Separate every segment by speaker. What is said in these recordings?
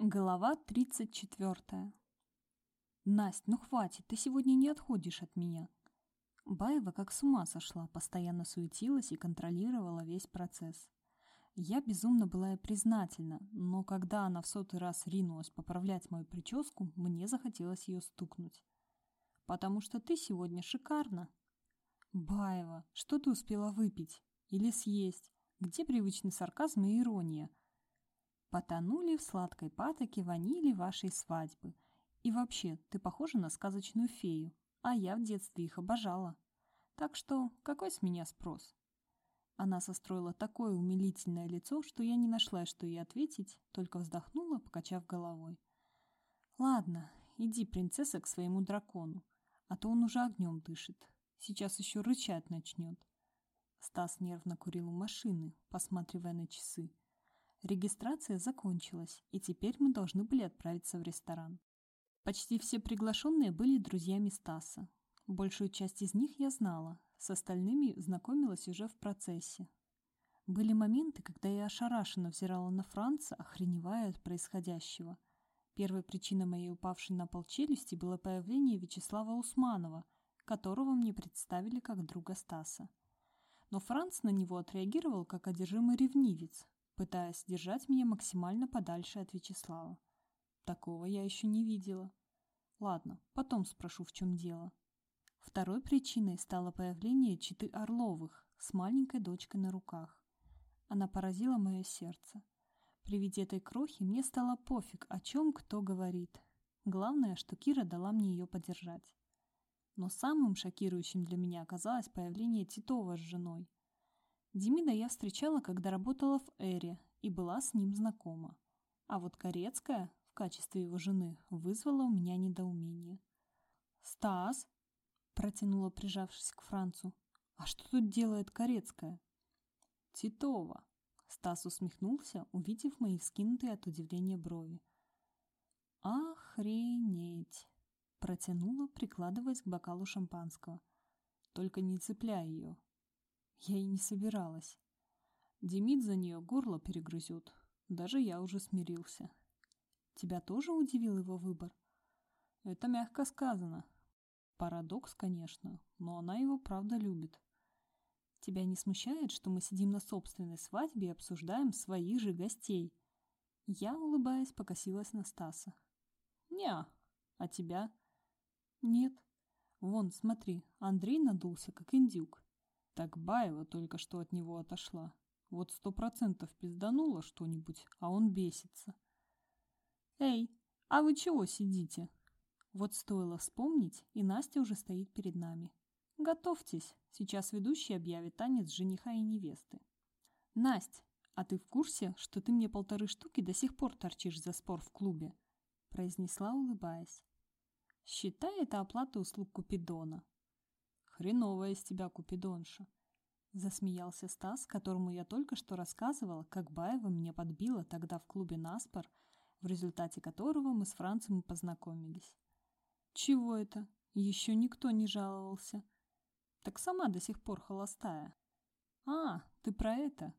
Speaker 1: Глава 34. «Насть, ну хватит, ты сегодня не отходишь от меня». Баева как с ума сошла, постоянно суетилась и контролировала весь процесс. Я безумно была ей признательна, но когда она в сотый раз ринулась поправлять мою прическу, мне захотелось ее стукнуть. «Потому что ты сегодня шикарна». «Баева, что ты успела выпить? Или съесть? Где привычный сарказм и ирония?» Потонули в сладкой патоке ванили вашей свадьбы. И вообще, ты похожа на сказочную фею, а я в детстве их обожала. Так что какой с меня спрос? Она состроила такое умилительное лицо, что я не нашла, что ей ответить, только вздохнула, покачав головой. «Ладно, иди, принцесса, к своему дракону, а то он уже огнем дышит. Сейчас еще рычать начнет». Стас нервно курил у машины, посматривая на часы. Регистрация закончилась, и теперь мы должны были отправиться в ресторан. Почти все приглашенные были друзьями Стаса. Большую часть из них я знала, с остальными знакомилась уже в процессе. Были моменты, когда я ошарашенно взирала на Франца, охреневая от происходящего. Первой причиной моей упавшей на пол челюсти было появление Вячеслава Усманова, которого мне представили как друга Стаса. Но Франц на него отреагировал как одержимый ревнивец, пытаясь держать меня максимально подальше от Вячеслава. Такого я еще не видела. Ладно, потом спрошу, в чем дело. Второй причиной стало появление читы Орловых с маленькой дочкой на руках. Она поразила мое сердце. При виде этой крохи мне стало пофиг, о чем кто говорит. Главное, что Кира дала мне ее подержать. Но самым шокирующим для меня оказалось появление Титова с женой. Демида я встречала, когда работала в Эре и была с ним знакома. А вот Корецкая в качестве его жены вызвала у меня недоумение. «Стас!» – протянула, прижавшись к Францу. «А что тут делает Корецкая?» «Титова!» – Стас усмехнулся, увидев мои вскинутые от удивления брови. «Охренеть!» – протянула, прикладываясь к бокалу шампанского. «Только не цепляй ее!» Я и не собиралась. Демид за нее горло перегрызет. Даже я уже смирился. Тебя тоже удивил его выбор? Это мягко сказано. Парадокс, конечно, но она его правда любит. Тебя не смущает, что мы сидим на собственной свадьбе и обсуждаем своих же гостей? Я, улыбаясь, покосилась на Стаса. Не, а тебя? Нет. Вон, смотри, Андрей надулся, как индюк. Так Баева только что от него отошла. Вот сто процентов пизданула что-нибудь, а он бесится. «Эй, а вы чего сидите?» Вот стоило вспомнить, и Настя уже стоит перед нами. «Готовьтесь, сейчас ведущий объявит танец жениха и невесты». «Насть, а ты в курсе, что ты мне полторы штуки до сих пор торчишь за спор в клубе?» произнесла, улыбаясь. «Считай это оплата услуг Купидона. Хреновая из тебя купидонша. Засмеялся Стас, которому я только что рассказывала, как Баева меня подбила тогда в клубе «Наспор», в результате которого мы с Францем познакомились. Чего это? Еще никто не жаловался. Так сама до сих пор холостая. А, ты про это?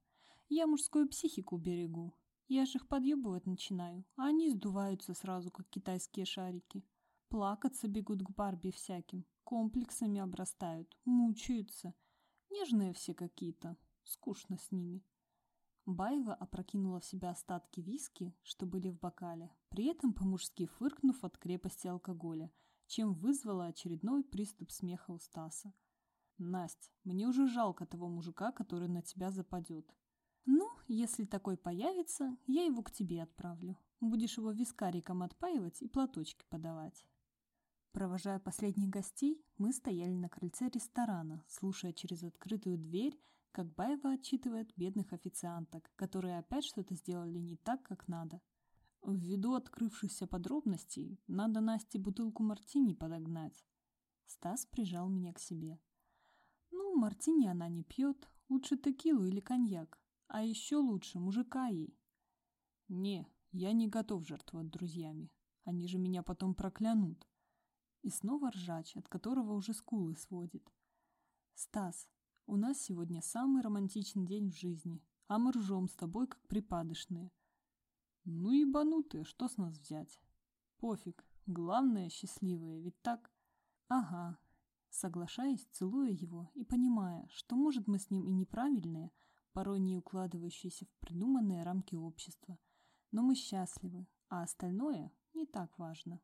Speaker 1: Я мужскую психику берегу. Я же их подъебывать начинаю, а они сдуваются сразу, как китайские шарики. Плакаться бегут к Барби всяким, комплексами обрастают, мучаются. Нежные все какие-то, скучно с ними. Баева опрокинула в себя остатки виски, что были в бокале, при этом по-мужски фыркнув от крепости алкоголя, чем вызвала очередной приступ смеха у Стаса. «Насть, мне уже жалко того мужика, который на тебя западет. Ну, если такой появится, я его к тебе отправлю. Будешь его вискариком отпаивать и платочки подавать. Провожая последних гостей, мы стояли на крыльце ресторана, слушая через открытую дверь, как Баева отчитывает бедных официанток, которые опять что-то сделали не так, как надо. Ввиду открывшихся подробностей, надо Насте бутылку мартини подогнать. Стас прижал меня к себе. Ну, мартини она не пьет, лучше текилу или коньяк, а еще лучше мужика ей. Не, я не готов жертвовать друзьями, они же меня потом проклянут. И снова ржач, от которого уже скулы сводит. «Стас, у нас сегодня самый романтичный день в жизни, а мы ржем с тобой, как припадочные». Ну ебанутые, что с нас взять? Пофиг, главное счастливые, ведь так? Ага. Соглашаясь, целуя его и понимая, что, может, мы с ним и неправильные, порой не укладывающиеся в придуманные рамки общества, но мы счастливы, а остальное не так важно.